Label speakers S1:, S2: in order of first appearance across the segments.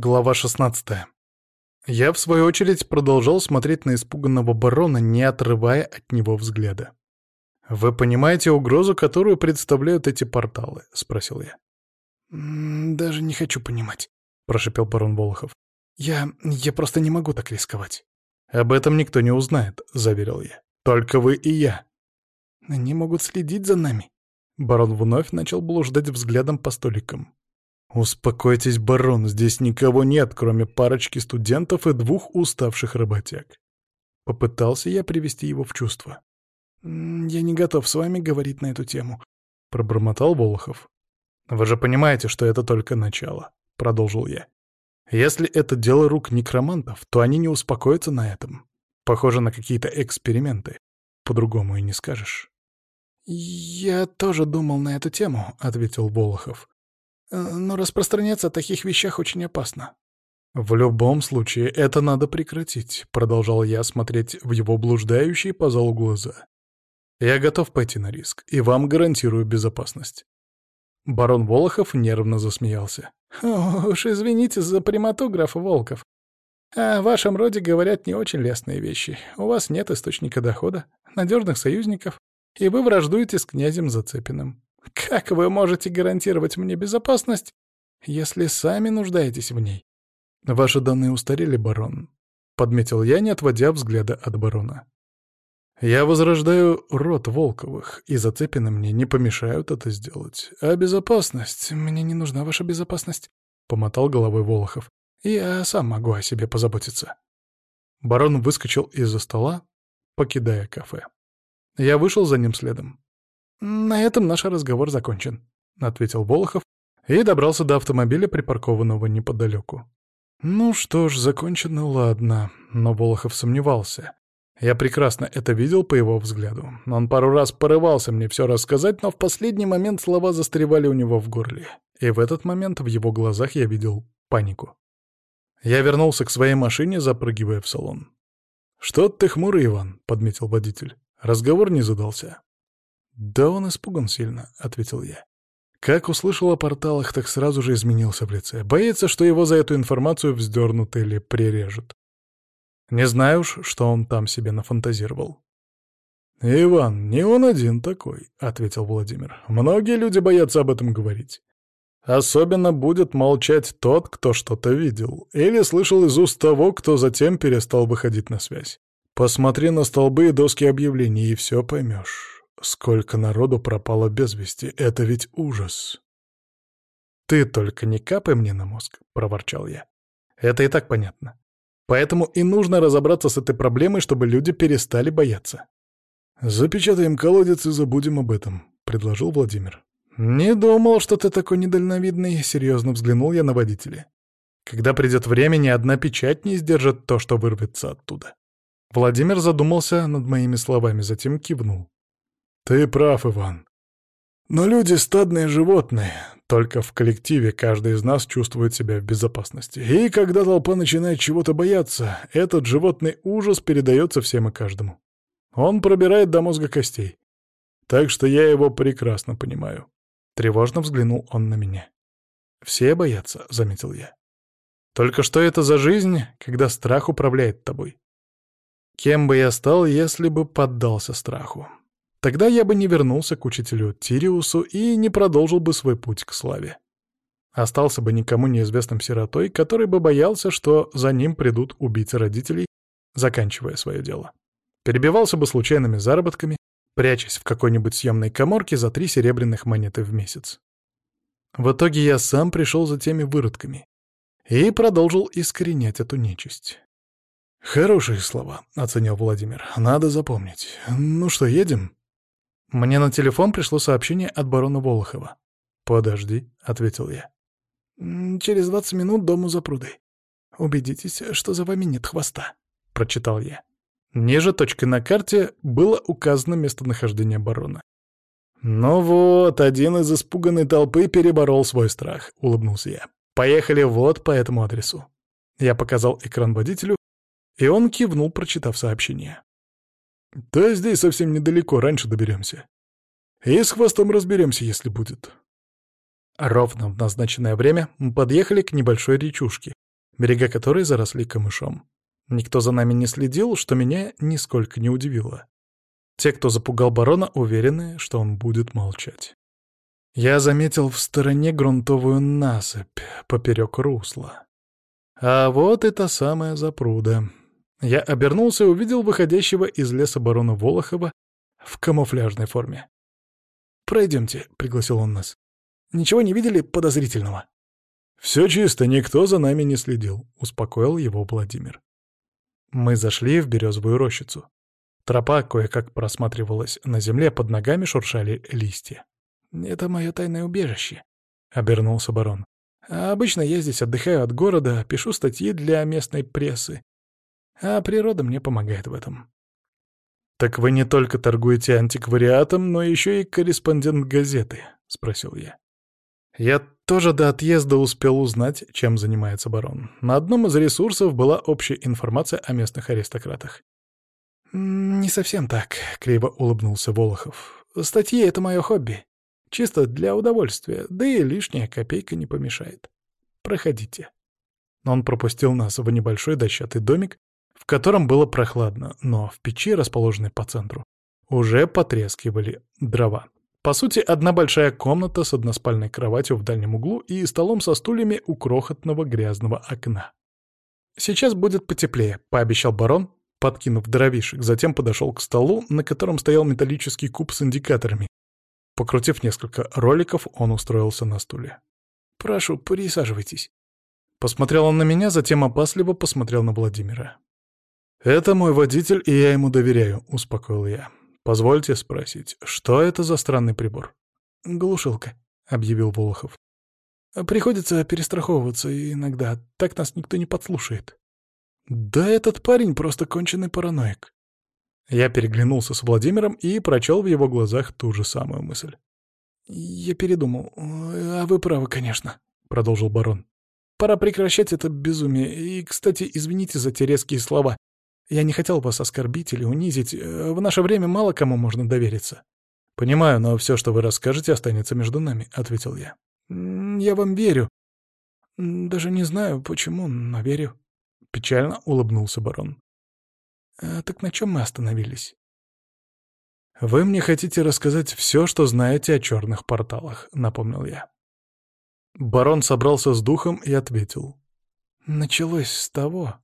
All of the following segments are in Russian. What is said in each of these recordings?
S1: Глава 16. Я, в свою очередь, продолжал смотреть на испуганного барона, не отрывая от него взгляда. «Вы понимаете угрозу, которую представляют эти порталы?» — спросил я.
S2: «Даже не хочу понимать», — прошепел барон Волохов. «Я... я просто не могу так рисковать».
S1: «Об этом никто не узнает», — заверил я. «Только вы и я».
S2: «Они могут следить за нами».
S1: Барон вновь начал блуждать взглядом по столикам. «Успокойтесь, барон, здесь никого нет, кроме парочки студентов и двух уставших работяг». Попытался я привести его в чувство.
S2: «Я не готов с вами говорить на эту тему», —
S1: пробормотал Волохов. «Вы же понимаете, что это только начало», — продолжил я. «Если это дело рук некромантов, то они не успокоятся на этом. Похоже на какие-то эксперименты. По-другому и не скажешь».
S2: «Я тоже думал на эту тему», — ответил Волохов. Э, но распространяться о таких вещах очень опасно.
S1: «В любом случае, это надо прекратить», — продолжал я смотреть в его блуждающие по залу глаза. «Я готов пойти на риск, и вам гарантирую безопасность». Барон Волохов нервно засмеялся.
S2: «Уж извините за прямоту, граф Волков. О вашем роде говорят не очень лестные вещи. У вас нет источника дохода, надежных союзников, и вы враждуете с князем Зацепиным. Как вы можете гарантировать мне безопасность, если сами нуждаетесь в ней?
S1: Ваши данные устарели, барон, — подметил я, не отводя взгляда от барона. Я возрождаю род Волковых, и зацепины мне не помешают это сделать. А безопасность... Мне не нужна ваша безопасность, — помотал головой Волохов. Я сам могу о себе позаботиться. Барон выскочил из-за стола, покидая кафе. Я вышел за ним следом.
S2: «На этом наш разговор закончен», — ответил Волохов
S1: и добрался до автомобиля, припаркованного неподалеку. Ну что ж, закончено, ладно, но Волохов сомневался. Я прекрасно это видел по его взгляду. Он пару раз порывался мне все рассказать, но в последний момент слова застревали у него в горле. И в этот момент в его глазах я видел панику. Я вернулся к своей машине, запрыгивая в салон. «Что ты хмурый, Иван?» — подметил водитель. Разговор не задался. «Да он испуган сильно», — ответил я. Как услышал о порталах, так сразу же изменился в лице. Боится, что его за эту информацию вздернут или прирежут. Не знаю уж, что он там себе нафантазировал. «Иван, не он один такой», — ответил Владимир. «Многие люди боятся об этом говорить. Особенно будет молчать тот, кто что-то видел, или слышал из уст того, кто затем перестал выходить на связь. Посмотри на столбы и доски объявлений, и все поймешь». Сколько народу пропало без вести, это ведь ужас. «Ты только не капай мне на мозг», — проворчал я. «Это и так понятно. Поэтому и нужно разобраться с этой проблемой, чтобы люди перестали бояться». «Запечатаем колодец и забудем об этом», — предложил Владимир. «Не думал, что ты такой недальновидный», — серьезно взглянул я на водителя. «Когда придет время, ни одна печать не сдержит то, что вырвется оттуда». Владимир задумался над моими словами, затем кивнул. Ты прав, Иван. Но люди — стадные животные. Только в коллективе каждый из нас чувствует себя в безопасности. И когда толпа начинает чего-то бояться, этот животный ужас передается всем и каждому. Он пробирает до мозга костей. Так что я его прекрасно понимаю. Тревожно взглянул он на меня. «Все боятся», — заметил я. «Только что это за жизнь, когда страх управляет тобой? Кем бы я стал, если бы поддался страху? Тогда я бы не вернулся к учителю Тириусу и не продолжил бы свой путь к славе. Остался бы никому неизвестным сиротой, который бы боялся, что за ним придут убийцы родителей, заканчивая свое дело. Перебивался бы случайными заработками, прячась в какой-нибудь съемной коморке за три серебряных монеты в месяц. В итоге я сам пришел за теми выродками и продолжил искоренять эту нечисть. «Хорошие слова», — оценил Владимир. «Надо запомнить. Ну что, едем?» Мне на телефон пришло сообщение от барона Волохова. «Подожди», — ответил я.
S2: «Через двадцать минут дому за прудой. Убедитесь, что за вами нет хвоста», — прочитал я.
S1: Ниже точкой на карте было указано местонахождение барона. «Ну вот, один из испуганной толпы переборол свой страх», — улыбнулся я. «Поехали вот по этому адресу». Я показал экран водителю, и он кивнул, прочитав сообщение. Да здесь совсем недалеко, раньше доберемся. И с хвостом разберемся, если будет. Ровно в назначенное время мы подъехали к небольшой речушке, берега которой заросли камышом. Никто за нами не следил, что меня нисколько не удивило. Те, кто запугал барона, уверены, что он будет молчать. Я заметил в стороне грунтовую насыпь поперек русла. А вот та самая запруда. Я обернулся и увидел выходящего из леса барона Волохова в камуфляжной форме. «Пройдемте», — пригласил он нас. «Ничего не видели подозрительного?» «Все чисто, никто за нами не следил», — успокоил его Владимир. Мы зашли в березовую рощицу. Тропа кое-как просматривалась на земле, под ногами шуршали листья. «Это мое тайное убежище», — обернулся барон. «А обычно я здесь отдыхаю от города, пишу статьи для местной прессы. А природа мне помогает в этом». «Так вы не только торгуете антиквариатом, но еще и корреспондент газеты?» — спросил я. Я тоже до отъезда успел узнать, чем занимается барон. На одном из ресурсов была общая информация о местных аристократах. «Не совсем так», — криво улыбнулся Волохов. «Статьи — это мое хобби. Чисто для удовольствия, да и лишняя копейка не помешает. Проходите». Он пропустил нас в небольшой дощатый домик, котором было прохладно, но в печи, расположенной по центру, уже потрескивали дрова. По сути, одна большая комната с односпальной кроватью в дальнем углу и столом со стульями у крохотного грязного окна. «Сейчас будет потеплее», — пообещал барон, подкинув дровишек, затем подошел к столу, на котором стоял металлический куб с индикаторами. Покрутив несколько роликов, он устроился на стуле. «Прошу, присаживайтесь». Посмотрел он на меня, затем опасливо посмотрел на Владимира. «Это мой водитель, и я ему доверяю», — успокоил я. «Позвольте спросить, что это за странный прибор?» «Глушилка», — объявил Волохов. «Приходится перестраховываться иногда, так нас никто не подслушает». «Да этот парень просто конченый параноик». Я переглянулся с Владимиром и прочел в его глазах ту же самую мысль. «Я передумал. А вы правы, конечно», — продолжил барон. «Пора прекращать это безумие. И, кстати, извините за те резкие слова. Я не хотел вас оскорбить или унизить. Э, в наше время мало кому можно довериться». «Понимаю, но все, что вы расскажете, останется между нами», — ответил я. «Я вам верю. Даже не знаю, почему, но верю». Печально улыбнулся барон. «А так на чем мы остановились?» «Вы мне хотите рассказать все, что знаете о черных порталах», — напомнил я. Барон собрался с духом и ответил. «Началось с того,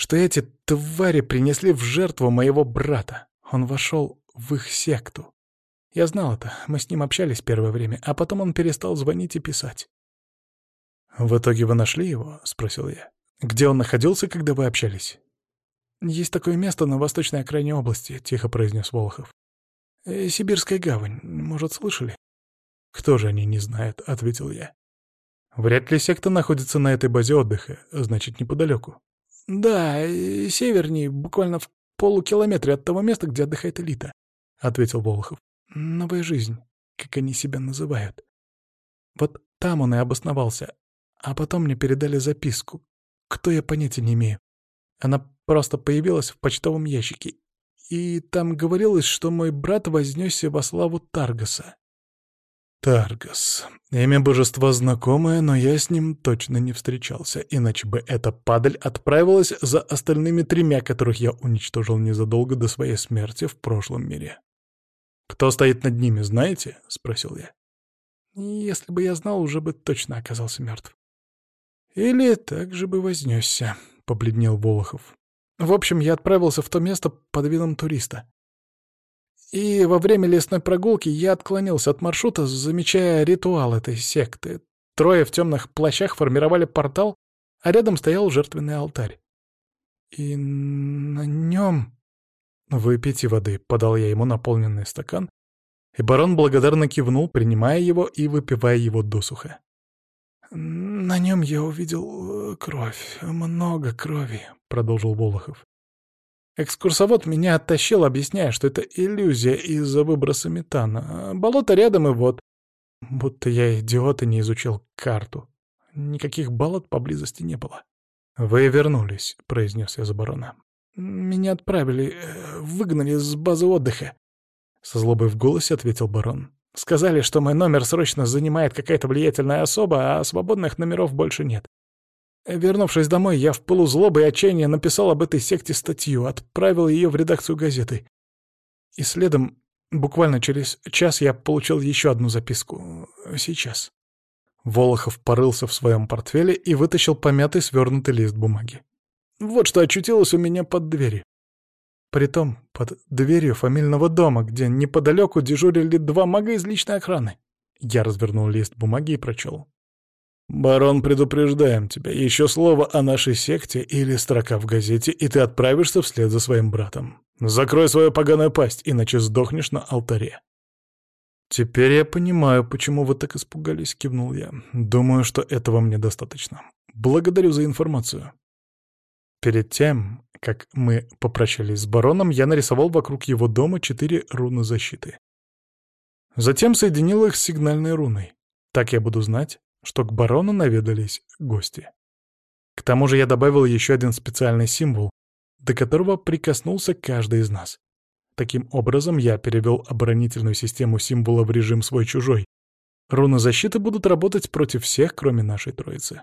S1: что эти твари принесли в жертву моего брата. Он вошел в их секту. Я знал это, мы с ним общались первое время, а потом он перестал звонить и писать. «В итоге вы нашли его?» — спросил я. «Где он находился, когда вы общались?» «Есть такое место на восточной окраине области», — тихо произнес Волохов. «Э, «Сибирская гавань. Может, слышали?» «Кто же они не знает?» — ответил я. «Вряд ли секта находится на этой базе отдыха, значит, неподалеку». «Да, севернее, буквально в полукилометре от того места, где отдыхает элита», — ответил Волохов. «Новая жизнь, как они себя называют. Вот там он и обосновался, а потом мне передали записку. Кто я понятия не имею. Она просто появилась в почтовом ящике. И там говорилось, что мой брат вознесся во славу Таргаса. Таргас. Имя божества знакомое, но я с ним точно не встречался, иначе бы эта падаль отправилась за остальными тремя, которых я уничтожил незадолго до своей смерти в прошлом мире. «Кто стоит над ними, знаете?» — спросил я. «Если бы я знал, уже бы точно оказался мертв. Или так же бы вознесся», — побледнел Волохов. «В общем, я отправился в то место под видом туриста. И во время лесной прогулки я отклонился от маршрута, замечая ритуал этой секты. Трое в темных плащах формировали портал, а рядом стоял жертвенный алтарь. И на нем... «Выпейте воды», — подал я ему наполненный стакан, и барон благодарно кивнул, принимая его и выпивая его досуха. «На нем я увидел э, кровь, много крови», — продолжил Волохов. Экскурсовод меня оттащил, объясняя, что это иллюзия из-за выброса метана. Болото рядом и вот. Будто я идиот и не изучил карту. Никаких болот поблизости не было. «Вы вернулись», — произнес я за барона. «Меня отправили, э, выгнали с базы отдыха», — со злобой в голосе ответил барон. «Сказали, что мой номер срочно занимает какая-то влиятельная особа, а свободных номеров больше нет.
S2: Вернувшись домой, я в полузлобы и отчаяния написал об этой секте статью, отправил ее в редакцию газеты. И следом, буквально через час, я получил еще одну записку. Сейчас. Волохов порылся в своем портфеле и вытащил помятый свернутый лист бумаги. Вот что очутилось у меня под дверью. Притом под дверью фамильного дома, где неподалеку дежурили два мага из личной охраны. Я развернул лист бумаги и прочел. «Барон, предупреждаем тебя. Еще слово о нашей секте или строка в газете, и ты отправишься вслед за своим братом. Закрой свою поганую пасть, иначе сдохнешь на алтаре». «Теперь я понимаю, почему вы так испугались», — кивнул я. «Думаю, что этого мне достаточно. Благодарю за информацию». Перед тем, как мы попрощались с бароном, я нарисовал вокруг его дома четыре руны защиты. Затем соединил их с сигнальной руной. Так я буду знать, что к барону наведались гости. К тому же я добавил еще один специальный символ, до которого прикоснулся каждый из нас. Таким образом, я перевел оборонительную систему символа в режим свой-чужой. Руны защиты будут работать против всех, кроме нашей троицы.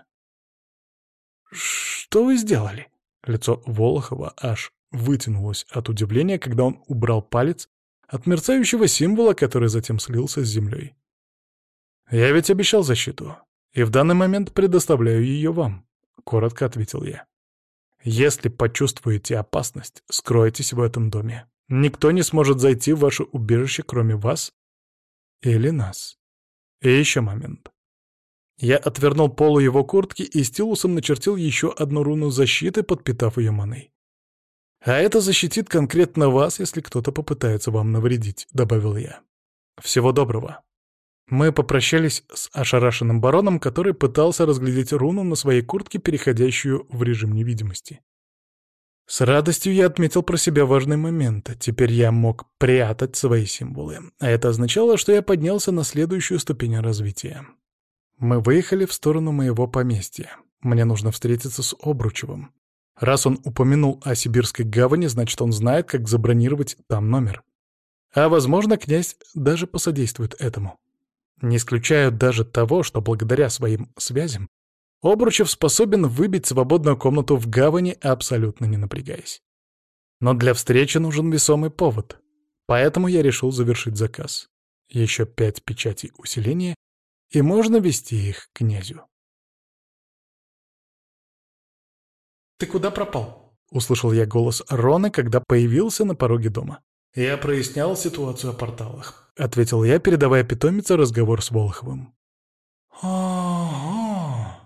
S2: «Что вы сделали?» Лицо Волохова аж вытянулось от удивления, когда он убрал палец от мерцающего символа, который затем слился с землей. «Я ведь обещал защиту, и в данный момент предоставляю ее вам», — коротко ответил я. «Если почувствуете опасность, скройтесь в этом доме. Никто не сможет зайти в ваше убежище, кроме вас или нас. И еще момент. Я отвернул полу его куртки и стилусом начертил еще одну руну защиты, подпитав ее маной. «А это защитит конкретно вас, если кто-то попытается вам навредить», — добавил я. «Всего доброго». Мы попрощались с ошарашенным бароном, который пытался разглядеть руну на своей куртке, переходящую в режим невидимости. С радостью я отметил про себя важный момент. Теперь я мог прятать свои символы. А это означало, что я поднялся на следующую ступень развития. Мы выехали в сторону моего поместья. Мне нужно встретиться с Обручевым. Раз он упомянул о Сибирской гавани, значит, он знает, как забронировать там номер. А, возможно, князь даже посодействует этому. Не исключаю даже того, что благодаря своим связям Обручев способен выбить свободную комнату в гавани, абсолютно не напрягаясь. Но для встречи нужен весомый повод. Поэтому я решил завершить заказ. Еще пять печатей усиления и можно вести их к князю. «Ты куда пропал?» — услышал я голос Рона, когда появился на пороге дома. «Я прояснял ситуацию о порталах», — ответил я, передавая питомице разговор с Волоховым. «Ого!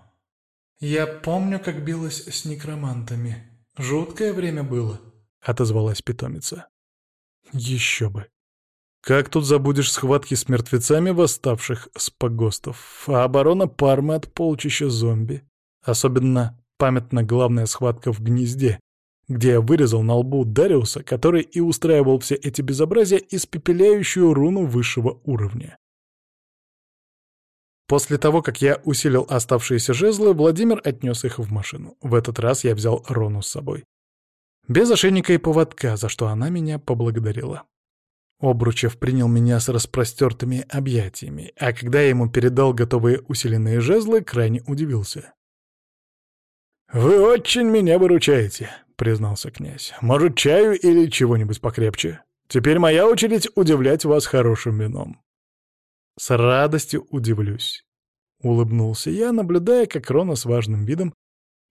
S2: Я помню, как билась с некромантами. Жуткое время было», — отозвалась питомица. «Еще бы. Как тут забудешь схватки с мертвецами восставших с погостов, а оборона Пармы от полчища зомби? Особенно памятна главная схватка в гнезде, где я вырезал на лбу Дариуса, который и устраивал все эти безобразия, испепеляющую руну высшего уровня. После того, как я усилил оставшиеся жезлы, Владимир отнес их в машину. В этот раз я взял Рону с собой. Без ошейника и поводка, за что она меня поблагодарила. Обручев принял меня с распростертыми объятиями, а когда я ему передал готовые усиленные жезлы, крайне удивился. «Вы очень меня выручаете», — признался князь. «Может, чаю или чего-нибудь покрепче? Теперь моя очередь удивлять вас хорошим вином». «С радостью удивлюсь», — улыбнулся я, наблюдая, как Рона с важным видом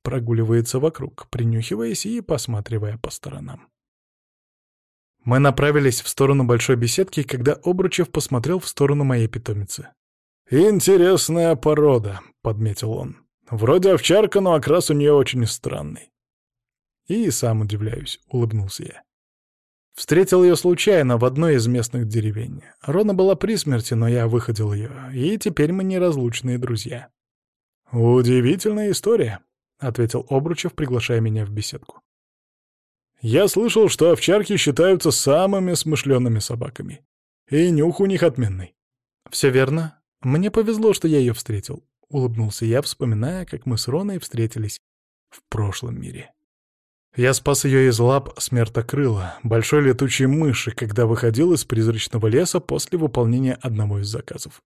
S2: прогуливается вокруг, принюхиваясь и посматривая по сторонам. Мы направились в сторону большой беседки, когда Обручев посмотрел в сторону моей питомицы. «Интересная порода», — подметил он. «Вроде овчарка, но окрас у нее очень странный». «И сам удивляюсь», — улыбнулся я. Встретил ее случайно в одной из местных деревень. Рона была при смерти, но я выходил ее, и теперь мы неразлучные друзья. «Удивительная история», — ответил Обручев, приглашая меня в беседку. Я слышал, что овчарки считаются самыми смышленными собаками. И нюх у них отменный. Все верно. Мне повезло, что я ее встретил. Улыбнулся я, вспоминая, как мы с Роной встретились в прошлом мире. Я спас ее из лап смертокрыла, большой летучей мыши, когда выходил из призрачного леса после выполнения одного из заказов.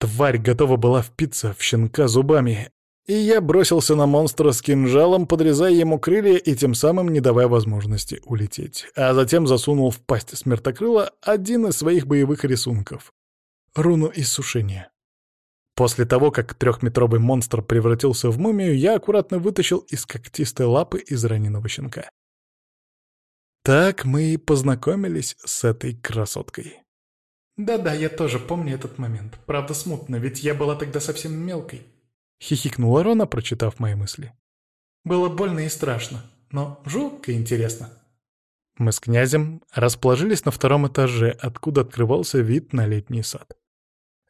S2: Тварь готова была впиться в щенка зубами,
S1: И я бросился на монстра с кинжалом, подрезая ему крылья и тем самым не давая возможности улететь. А затем засунул в пасть смертокрыла один из своих боевых рисунков — руну иссушения. После того, как трехметровый монстр превратился в мумию, я аккуратно вытащил из когтистой лапы израненного щенка. Так мы и познакомились с этой красоткой.
S2: «Да-да, я тоже помню этот момент. Правда, смутно, ведь я была тогда совсем мелкой.
S1: Хихикнула Рона, прочитав мои мысли.
S2: Было больно и страшно, но жутко интересно.
S1: Мы с князем расположились на втором этаже, откуда открывался вид на летний сад.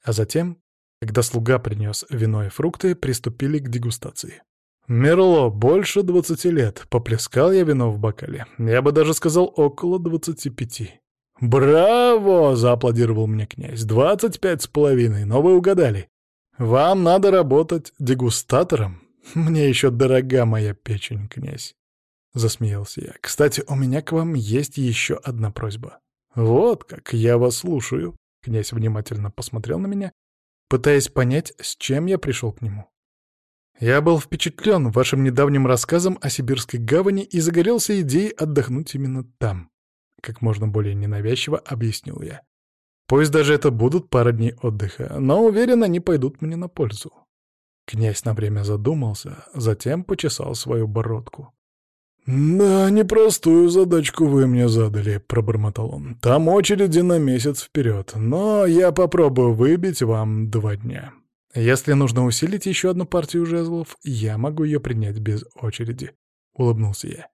S1: А затем, когда слуга принес вино и фрукты, приступили к дегустации. Мерло больше двадцати лет. Поплескал я вино в бокале. Я бы даже сказал, около двадцати пяти. «Браво!» — зааплодировал мне князь. «Двадцать пять с половиной, но вы угадали. Вам надо работать дегустатором? Мне еще дорога моя печень, князь. Засмеялся я. Кстати, у меня к вам есть еще одна просьба. Вот как, я вас слушаю. Князь внимательно посмотрел на меня, пытаясь понять, с чем я пришел к нему. Я был впечатлен вашим недавним рассказом о Сибирской гавани и загорелся идеей отдохнуть именно там. Как можно более ненавязчиво объяснил я. Пусть даже это будут пара дней отдыха, но уверен, они пойдут мне на пользу. Князь на время задумался, затем почесал свою бородку. «Да, непростую задачку вы мне задали», — пробормотал он. «Там очереди на месяц вперед, но я попробую выбить вам два дня. Если нужно усилить еще одну партию жезлов, я могу ее принять без очереди», — улыбнулся я.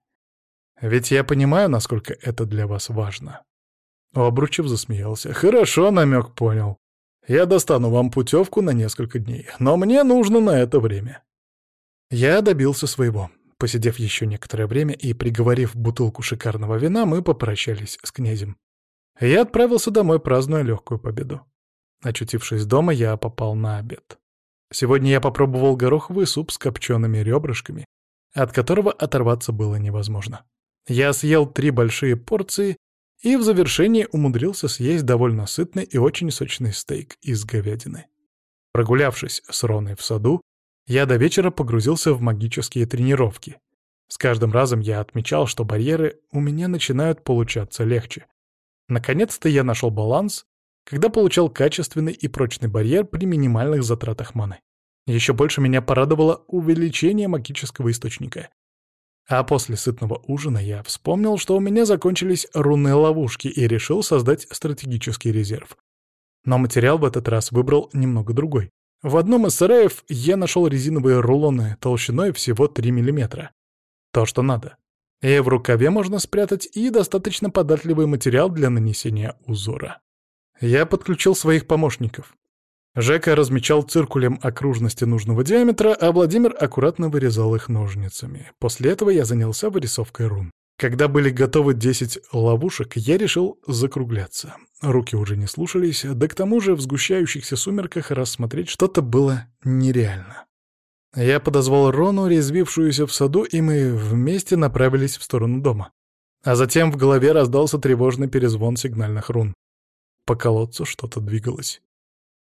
S1: «Ведь я понимаю, насколько это для вас важно». Обручев засмеялся. «Хорошо, намек понял. Я достану вам путевку на несколько дней, но мне нужно на это время». Я добился своего. Посидев еще некоторое время и приговорив бутылку шикарного вина, мы попрощались с князем. Я отправился домой, празднуя легкую победу. Очутившись дома, я попал на обед. Сегодня я попробовал гороховый суп с копчеными ребрышками, от которого оторваться было невозможно. Я съел три большие порции и в завершении умудрился съесть довольно сытный и очень сочный стейк из говядины. Прогулявшись с Роной в саду, я до вечера погрузился в магические тренировки. С каждым разом я отмечал, что барьеры у меня начинают получаться легче. Наконец-то я нашел баланс, когда получал качественный и прочный барьер при минимальных затратах маны. Еще больше меня порадовало увеличение магического источника. А после сытного ужина я вспомнил, что у меня закончились рунные ловушки и решил создать стратегический резерв. Но материал в этот раз выбрал немного другой. В одном из сараев я нашел резиновые рулоны толщиной всего 3 мм. То, что надо. И в рукаве можно спрятать и достаточно податливый материал для нанесения узора. Я подключил своих помощников. Жека размечал циркулем окружности нужного диаметра, а Владимир аккуратно вырезал их ножницами. После этого я занялся вырисовкой рун. Когда были готовы 10 ловушек, я решил закругляться. Руки уже не слушались, да к тому же в сгущающихся сумерках рассмотреть что-то было нереально. Я подозвал Рону, резвившуюся в саду, и мы вместе направились в сторону дома. А затем в голове раздался тревожный перезвон сигнальных рун. По колодцу что-то двигалось.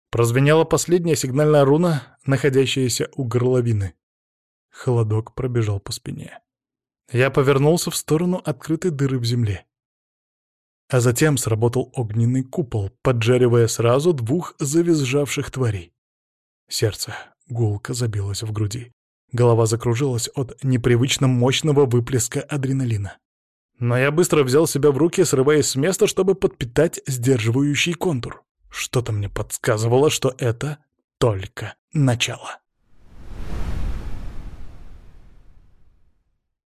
S1: Прозвенела последняя сигнальная руна, находящаяся у горловины. Холодок пробежал по спине. Я повернулся в сторону открытой дыры в земле. А затем сработал огненный купол, поджаривая сразу двух завизжавших тварей. Сердце гулко забилось в груди. Голова закружилась от непривычно мощного выплеска адреналина. Но я быстро взял себя в руки, срываясь с места, чтобы подпитать сдерживающий контур. Что-то мне подсказывало, что это только начало.